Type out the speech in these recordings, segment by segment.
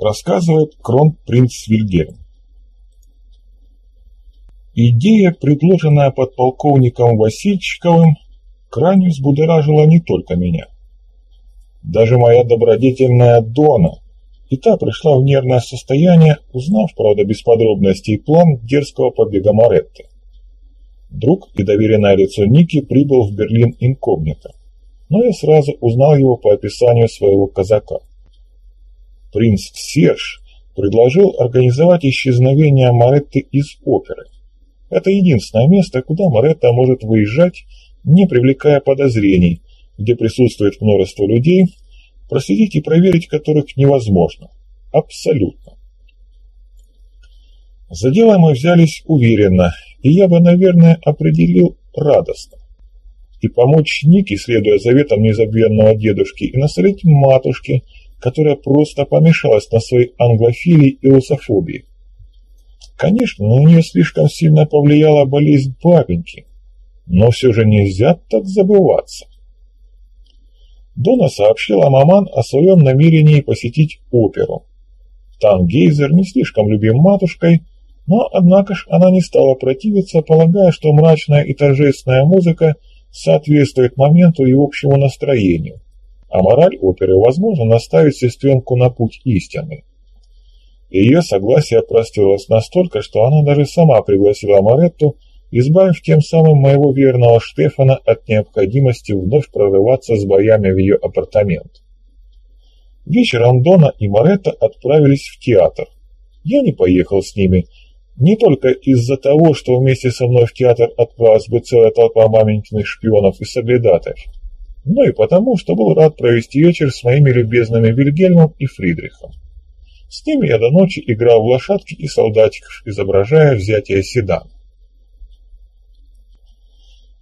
Рассказывает кронпринц Вильгельм. Идея, предложенная подполковником Васильчиковым, крайне взбудоражила не только меня. Даже моя добродетельная Дона, и та пришла в нервное состояние, узнав, правда, без подробностей план дерзкого побега Моретты. Друг и доверенное лицо Ники прибыл в Берлин инкогнито, но я сразу узнал его по описанию своего казака. Принц Серж предложил организовать исчезновение Моретты из оперы. Это единственное место, куда Моретта может выезжать, не привлекая подозрений, где присутствует множество людей, проследить и проверить которых невозможно. Абсолютно. За дело мы взялись уверенно, и я бы, наверное, определил радостно. И помочь Нике, следуя заветам незабвенного дедушки, и насолить матушке, которая просто помешалась на своей англофилии и русофобии. Конечно, на нее слишком сильно повлияла болезнь папеньки, но все же нельзя так забываться. Дона сообщила Маман о своем намерении посетить оперу. Там Гейзер не слишком любим матушкой, но, однако ж, она не стала противиться, полагая, что мрачная и торжественная музыка соответствует моменту и общему настроению, а мораль оперы, возможно, наставит сестренку на путь истины. Ее согласие простерлось настолько, что она даже сама пригласила Маретту избавив тем самым моего верного Штефана от необходимости вновь прорываться с боями в ее апартамент. Вечером Дона и Моретта отправились в театр. Я не поехал с ними, не только из-за того, что вместе со мной в театр отправилась бы целая толпа маменькиных шпионов и соглядатаев, но и потому, что был рад провести вечер с моими любезными Вильгельмом и Фридрихом. С ними я до ночи играл в лошадки и солдатиков, изображая взятие седана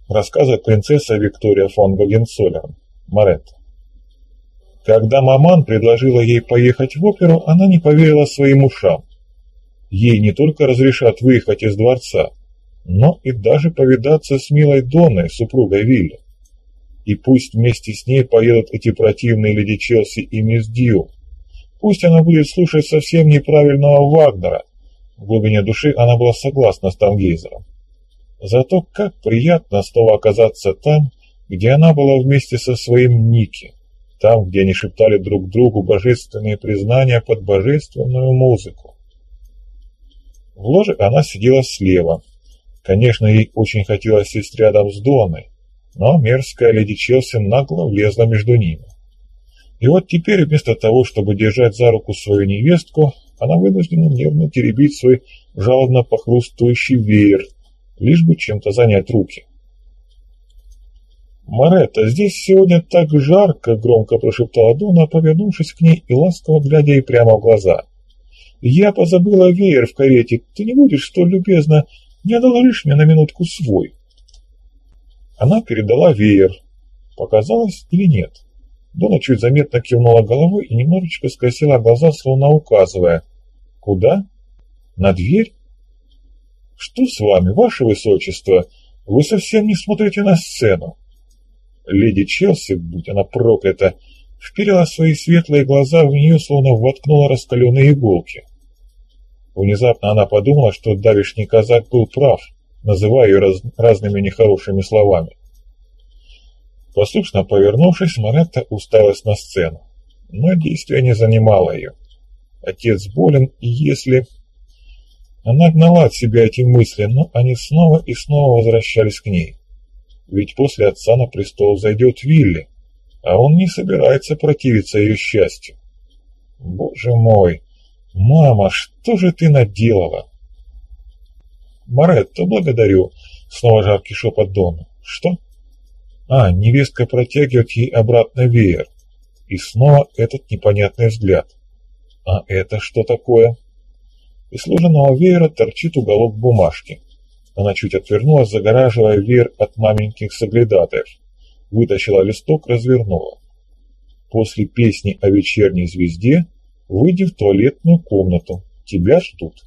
рассказывает принцесса Виктория фон Гогенцоллерн, Моретта. Когда маман предложила ей поехать в оперу, она не поверила своим ушам. Ей не только разрешат выехать из дворца, но и даже повидаться с милой Донной, супругой Вилли. И пусть вместе с ней поедут эти противные леди Челси и мисс Дью. Пусть она будет слушать совсем неправильного Вагнера. В глубине души она была согласна с Тамгейзером. Зато как приятно снова оказаться там, где она была вместе со своим Ники, там, где они шептали друг другу божественные признания под божественную музыку. В ложе она сидела слева. Конечно, ей очень хотелось сесть рядом с Доной, но мерзкая леди Челси нагло влезла между ними. И вот теперь вместо того, чтобы держать за руку свою невестку, она вынуждена нервно теребить свой жалобно похрустывающий веер, лишь бы чем-то занять руки. «Моретта, здесь сегодня так жарко!» — громко прошептала Дона, повернувшись к ней и ласково глядя ей прямо в глаза. «Я позабыла веер в карете. Ты не будешь, что любезно, не одолжишь мне на минутку свой?» Она передала веер. Показалось или нет? Дона чуть заметно кивнула головой и немножечко скосила глаза, словно указывая. «Куда? На дверь?» «Что с вами, ваше высочество? Вы совсем не смотрите на сцену!» Леди Челси, будь она проклята, вперила свои светлые глаза в нее, словно воткнула раскаленные иголки. Внезапно она подумала, что давишний казак был прав, называя ее раз, разными нехорошими словами. Послушно повернувшись, Маретта уставилась на сцену. Но действие не занимало ее. Отец болен, и если... Она гнала от себя эти мысли, но они снова и снова возвращались к ней. Ведь после отца на престол зайдет Вилли, а он не собирается противиться ее счастью. Боже мой! Мама, что же ты наделала? Маретта, благодарю. Снова жаркий шепот Дона. Что? А, невестка протягивает ей обратно веер. И снова этот непонятный взгляд. А это что такое? Из сложенного веера торчит уголок бумажки. Она чуть отвернулась, загораживая веер от маменьких соглядатаев. Вытащила листок, развернула. После песни о вечерней звезде выйди в туалетную комнату. Тебя ждут.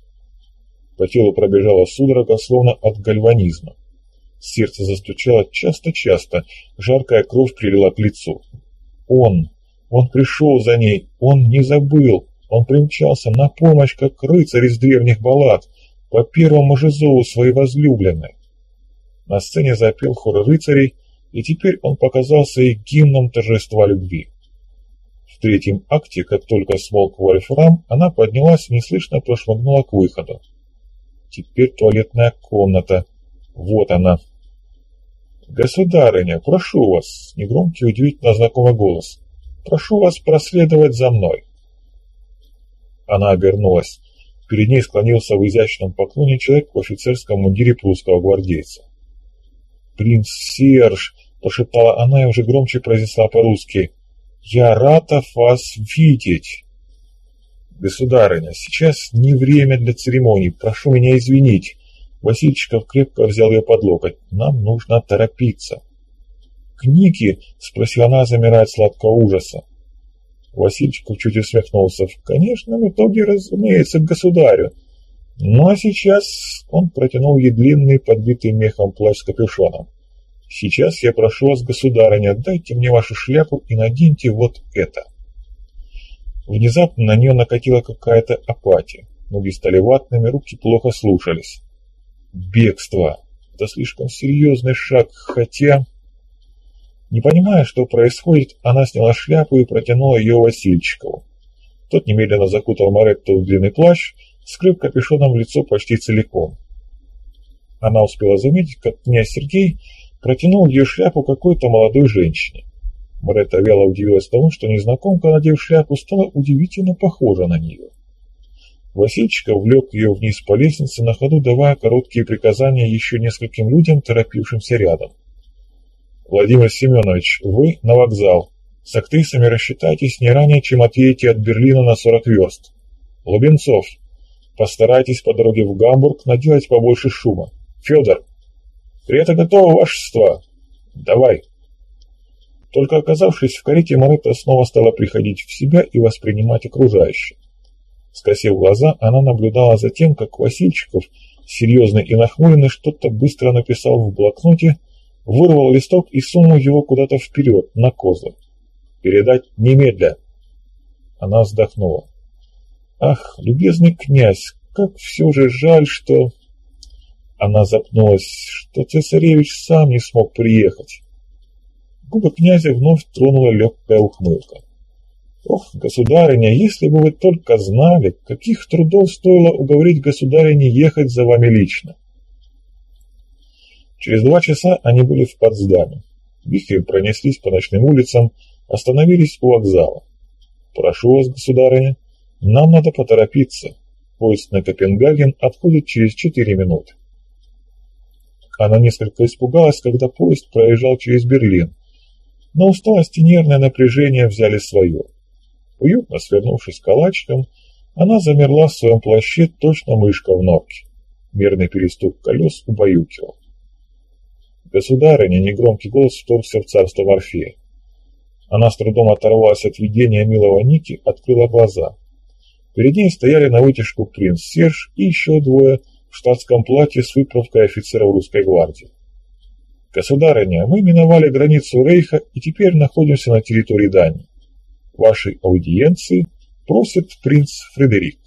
По телу пробежала судорога, словно от гальванизма. Сердце застучало часто-часто, жаркая кровь прилила к лицу. Он, он пришел за ней, он не забыл, Он примчался на помощь, как рыцарь из древних баллад, по первому же зову своей возлюбленной. На сцене запел хор рыцарей, и теперь он показался их гимном торжества любви. В третьем акте, как только смолк Вольфрам, она поднялась и неслышно прошмыгнула к выходу. Теперь туалетная комната. Вот она. «Государыня, прошу вас!» — негромкий, удивительно знакомый голос. «Прошу вас проследовать за мной!» Она обернулась. Перед ней склонился в изящном поклоне человек в офицерском мундире прусского гвардейца. «Принц Серж!» — прошептала она и уже громче произнесла по-русски. «Я рада вас видеть!» «Государыня, сейчас не время для церемоний, прошу меня извинить». Васильчиков крепко взял ее под локоть. «Нам нужно торопиться». «Книги?» — спросила она, замирая от сладкого ужаса. Васильчиков чуть усмехнулся. «В конечном итоге, разумеется, к государю. Ну а сейчас он протянул ей длинный, подбитый мехом плащ с капюшоном. Сейчас я прошу вас, государыня, дайте мне вашу шляпу и наденьте вот это». Внезапно на нее накатила какая-то апатия. Ноги стали ватными, руки плохо слушались. Бегство. Это слишком серьезный шаг, хотя... Не понимая, что происходит, она сняла шляпу и протянула ее Васильчикову. Тот немедленно закутал Маретту в длинный плащ, скрыв капюшоном лицо почти целиком. Она успела заметить, как князь Сергей протянул ее шляпу какой-то молодой женщине. Маретта вяло удивилась тому, что незнакомка, надев шляпу, стала удивительно похожа на нее. Васильчиков влек ее вниз по лестнице, на ходу давая короткие приказания еще нескольким людям, торопившимся рядом. «Владимир Семенович, вы на вокзал. С актрисами рассчитайтесь не ранее, чем отъедете от Берлина на 40 верст. Лубенцов, постарайтесь по дороге в Гамбург наделать побольше шума. Федор, карета готова, вашество. Давай». Только оказавшись в карете, Марета снова стала приходить в себя и воспринимать окружающее. Скосив глаза, она наблюдала за тем, как Васильчиков, серьезный и нахмуренный, что-то быстро написал в блокноте, вырвал листок и сунул его куда-то вперед, на козлы. «Передать немедля!» Она вздохнула. «Ах, любезный князь, как все же жаль, что...» Она запнулась, что цесаревич сам не смог приехать. Губы князя вновь тронула легкая ухмылка. «Ох, государыня, если бы вы только знали, каких трудов стоило уговорить государыне ехать за вами лично!» Через два часа они были в Потсдаме. Вихрем пронеслись по ночным улицам, остановились у вокзала. «Прошу вас, государыня, нам надо поторопиться. Поезд на Копенгаген отходит через четыре минуты». Она несколько испугалась, когда поезд проезжал через Берлин, но усталость и нервное напряжение взяли свое. Уютно свернувшись калачиком, она замерла в своем плаще, точно мышка в норке. Мерный перестук колес убаюкивал. Государыня, негромкий голос вторгся в царство Морфея. Она с трудом оторвалась от видения милого Ники, открыла глаза. Перед ней стояли на вытяжку принц Серж и еще двое в штатском платье с выправкой офицеров русской гвардии. «Государыня, мы миновали границу Рейха и теперь находимся на территории Дании. Вашей аудиенции просит принц Фредерик».